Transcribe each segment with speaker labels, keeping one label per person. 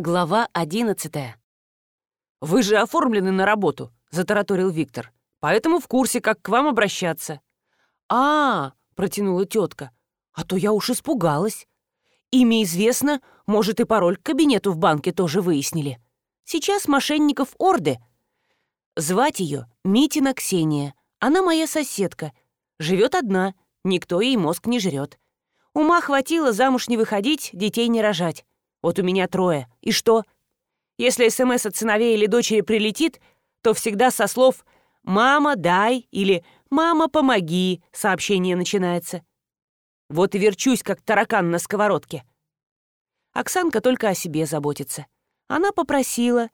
Speaker 1: Глава 11
Speaker 2: «Вы же оформлены на работу», — затараторил Виктор. «Поэтому в курсе, как к вам обращаться».
Speaker 1: «А, -а, -а протянула тетка. «А то я уж испугалась. Имя известно, может, и пароль к кабинету в банке тоже выяснили. Сейчас мошенников Орды. Звать ее Митина Ксения. Она моя соседка. Живет одна, никто ей мозг не жрет. Ума хватило замуж не выходить, детей не рожать. Вот у меня трое. И что? Если СМС от сыновей или дочери прилетит, то всегда со слов «мама, дай» или «мама, помоги» сообщение начинается. Вот и верчусь, как таракан на сковородке. Оксанка только о себе заботится. Она попросила.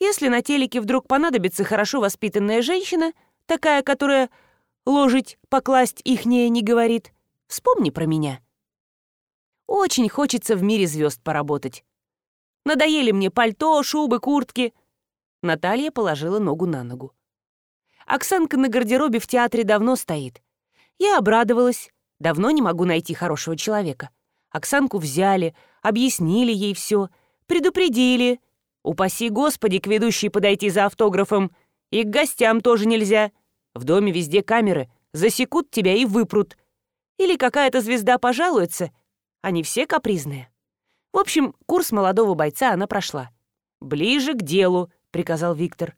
Speaker 1: Если на телеке вдруг понадобится хорошо воспитанная женщина, такая, которая ложить, покласть ихнее не говорит, вспомни про меня. Очень хочется в мире звезд поработать. Надоели мне пальто, шубы, куртки. Наталья положила ногу на ногу. Оксанка на гардеробе в театре давно стоит. Я обрадовалась. Давно не могу найти хорошего человека. Оксанку взяли, объяснили ей все, предупредили. Упаси Господи, к ведущей подойти за автографом. И к гостям тоже нельзя. В доме везде камеры. Засекут тебя и выпрут. Или какая-то звезда пожалуется, они все капризные. В общем, курс молодого бойца она прошла. «Ближе к делу», — приказал Виктор.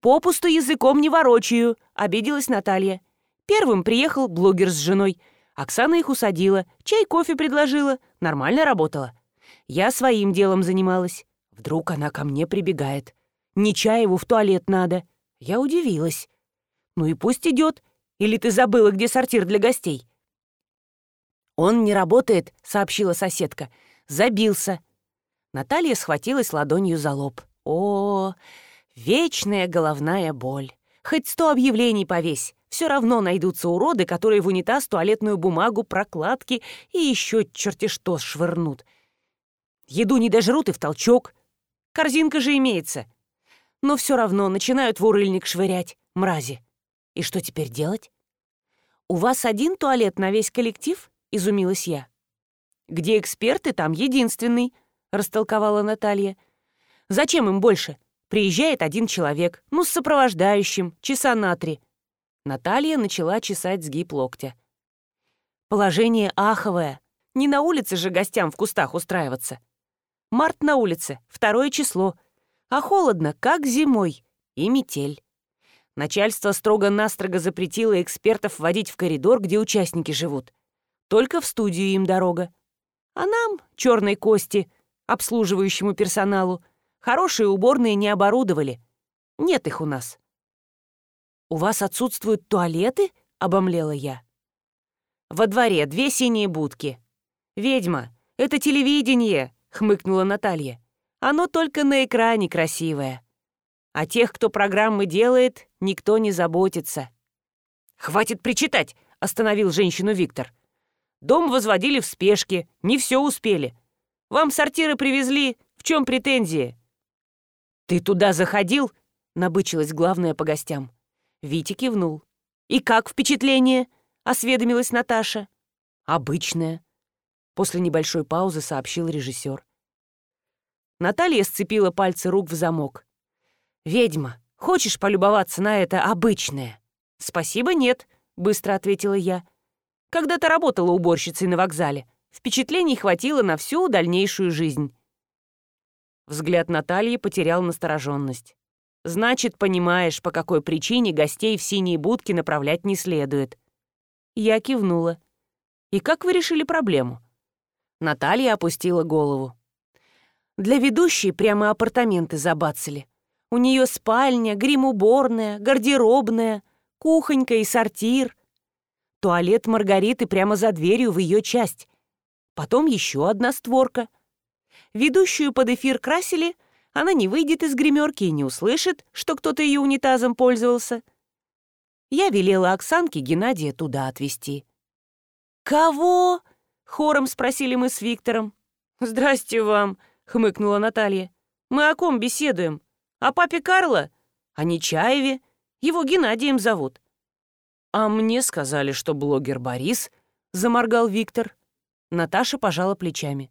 Speaker 1: «Попусту языком не ворочаю», — обиделась Наталья. Первым приехал блогер с женой. Оксана их усадила, чай, кофе предложила. Нормально работала. Я своим делом занималась. Вдруг она ко мне прибегает. «Не Нечаеву в туалет надо». Я удивилась. «Ну и пусть идет. Или ты забыла, где сортир для гостей?» «Он не работает», — сообщила соседка. «Забился». Наталья схватилась ладонью за лоб. О, вечная головная боль. Хоть сто объявлений повесь, все равно найдутся уроды, которые в унитаз туалетную бумагу, прокладки и еще черти что швырнут. Еду не дожрут и в толчок. Корзинка же имеется. Но все равно начинают в урыльник швырять, мрази. И что теперь делать? «У вас один туалет на весь коллектив?» — изумилась я. «Где эксперты, там единственный», — растолковала Наталья. «Зачем им больше? Приезжает один человек, ну, с сопровождающим, часа на три». Наталья начала чесать сгиб локтя. «Положение аховое. Не на улице же гостям в кустах устраиваться. Март на улице, второе число. А холодно, как зимой. И метель». Начальство строго-настрого запретило экспертов водить в коридор, где участники живут. Только в студию им дорога. А нам, черной кости, обслуживающему персоналу, хорошие уборные не оборудовали. Нет их у нас. «У вас отсутствуют туалеты?» — обомлела я. «Во дворе две синие будки». «Ведьма, это телевидение!» — хмыкнула Наталья. «Оно только на экране красивое. А тех, кто программы делает, никто не заботится». «Хватит причитать!» — остановил женщину Виктор. Дом возводили в спешке, не все успели. Вам сортиры привезли, в чем претензии?» «Ты туда заходил?» — набычилась главная по гостям. Витя кивнул. «И как впечатление?» — осведомилась Наташа. «Обычное», — после небольшой паузы сообщил режиссер. Наталья сцепила пальцы рук в замок. «Ведьма, хочешь полюбоваться на это обычное?» «Спасибо, нет», — быстро ответила я когда-то работала уборщицей на вокзале. Впечатлений хватило на всю дальнейшую жизнь. Взгляд Натальи потерял настороженность. «Значит, понимаешь, по какой причине гостей в синие будки направлять не следует». Я кивнула. «И как вы решили проблему?» Наталья опустила голову. Для ведущей прямо апартаменты забацали. У нее спальня, грим-уборная, гардеробная, кухонька и сортир. Туалет Маргариты прямо за дверью в ее часть. Потом еще одна створка. Ведущую под эфир красили, она не выйдет из гримерки и не услышит, что кто-то ее унитазом пользовался. Я велела Оксанке Геннадия туда отвезти. «Кого?» — хором спросили мы с Виктором. «Здрасте вам», — хмыкнула Наталья. «Мы о ком беседуем? О папе Карла? О Нечаеве? Его Геннадием зовут. «А мне сказали, что блогер Борис...» — заморгал Виктор. Наташа пожала плечами.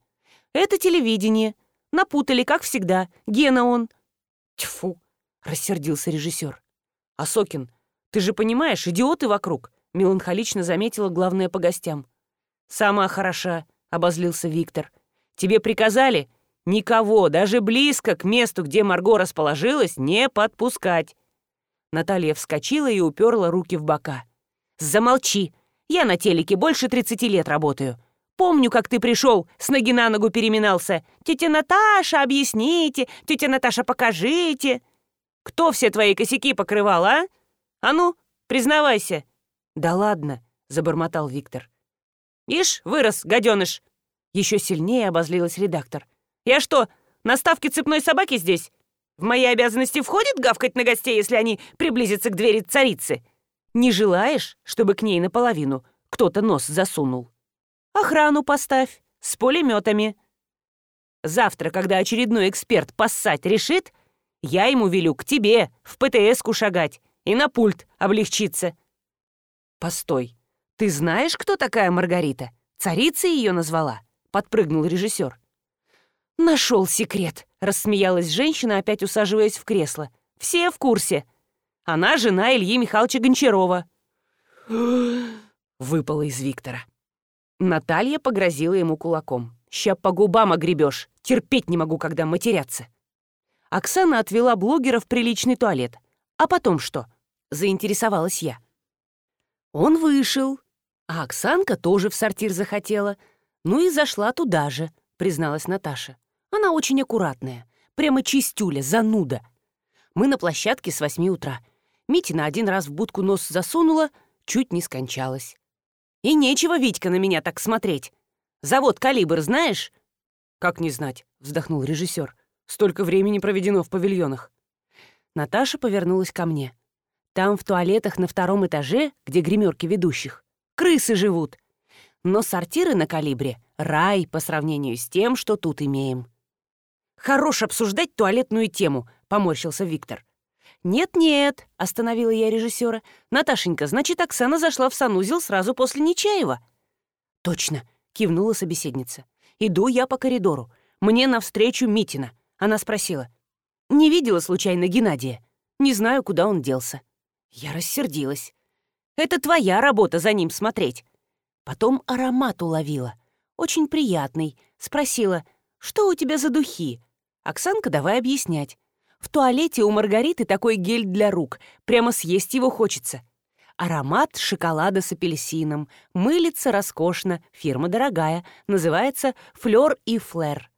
Speaker 1: «Это телевидение. Напутали, как всегда. Гена он». «Тьфу!» — рассердился режиссер. «Осокин, ты же понимаешь, идиоты вокруг!» — меланхолично заметила главная по гостям. «Сама хороша», — обозлился Виктор. «Тебе приказали никого, даже близко к месту, где Марго расположилась, не подпускать». Наталья вскочила и уперла руки в бока. Замолчи. Я на телеке больше 30 лет работаю. Помню, как ты пришел, с ноги на ногу переминался. Тетя Наташа, объясните, тетя Наташа, покажите. Кто все твои косяки покрывал, а? А ну, признавайся. Да ладно, забормотал Виктор. Ишь, вырос, гаденыш. Еще сильнее обозлилась редактор. Я что, на ставке цепной собаки здесь? В мои обязанности входит гавкать на гостей, если они приблизятся к двери царицы? Не желаешь, чтобы к ней наполовину кто-то нос засунул? А Охрану поставь с пулеметами. Завтра, когда очередной эксперт поссать решит, я ему велю к тебе в ПТС-ку шагать и на пульт облегчиться. Постой, ты знаешь, кто такая Маргарита? Царица ее назвала, подпрыгнул режиссер. Нашел секрет, рассмеялась женщина, опять усаживаясь в кресло. Все в курсе. А она жена Ильи Михайловича Гончарова. Выпала из Виктора. Наталья погрозила ему кулаком. «Ща по губам огребешь. Терпеть не могу, когда матерятся». Оксана отвела блогера в приличный туалет. «А потом что?» — заинтересовалась я. Он вышел, а Оксанка тоже в сортир захотела. Ну и зашла туда же, призналась Наташа. Она очень аккуратная, прямо чистюля, зануда. Мы на площадке с восьми утра — Митина один раз в будку нос засунула, чуть не скончалась. И нечего, Витька, на меня так смотреть. Завод «Калибр» знаешь? «Как не знать?» — вздохнул режиссер. «Столько времени проведено в павильонах». Наташа повернулась ко мне. «Там, в туалетах на втором этаже, где гримерки ведущих, крысы живут. Но сортиры на «Калибре» — рай по сравнению с тем, что тут имеем». «Хорош обсуждать туалетную тему», — поморщился Виктор. «Нет-нет», — остановила я режиссера. «Наташенька, значит, Оксана зашла в санузел сразу после Нечаева». «Точно», — кивнула собеседница. «Иду я по коридору. Мне навстречу Митина». Она спросила. «Не видела случайно Геннадия? Не знаю, куда он делся». Я рассердилась. «Это твоя работа за ним смотреть». Потом аромат уловила. Очень приятный. Спросила, «Что у тебя за духи?» Оксанка, давай объяснять. В туалете у Маргариты такой гель для рук. Прямо съесть его хочется. Аромат шоколада с апельсином. Мылится роскошно. Фирма дорогая. Называется «Флёр и Флэр».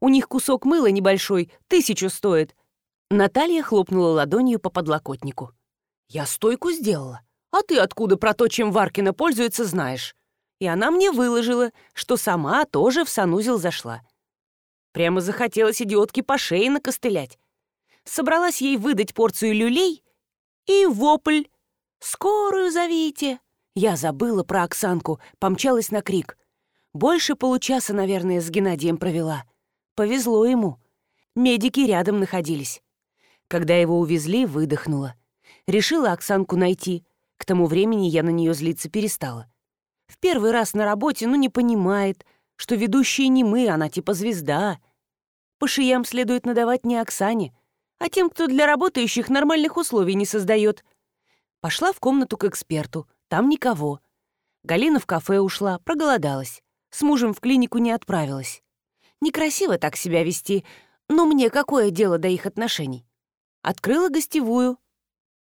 Speaker 1: У них кусок мыла небольшой, тысячу стоит. Наталья хлопнула ладонью по подлокотнику. «Я стойку сделала. А ты откуда про то, чем Варкина пользуется, знаешь?» И она мне выложила, что сама тоже в санузел зашла. Прямо захотелось идиотке по шее накостылять собралась ей выдать порцию люлей, и вопль «Скорую зовите!» Я забыла про Оксанку, помчалась на крик. Больше получаса, наверное, с Геннадием провела. Повезло ему. Медики рядом находились. Когда его увезли, выдохнула. Решила Оксанку найти. К тому времени я на нее злиться перестала. В первый раз на работе, ну, не понимает, что ведущие не мы, она типа звезда. По шиям следует надавать не Оксане, а тем, кто для работающих нормальных условий не создает. Пошла в комнату к эксперту. Там никого. Галина в кафе ушла, проголодалась. С мужем в клинику не отправилась. Некрасиво так себя вести, но мне какое дело до их отношений? Открыла гостевую.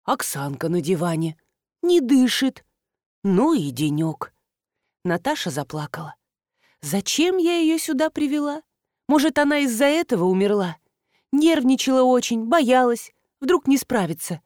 Speaker 1: Оксанка на диване. Не дышит. Ну и денек. Наташа заплакала. «Зачем я ее сюда привела? Может, она из-за этого умерла?» нервничала очень, боялась, вдруг не справится.